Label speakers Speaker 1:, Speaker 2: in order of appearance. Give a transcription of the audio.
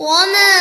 Speaker 1: وما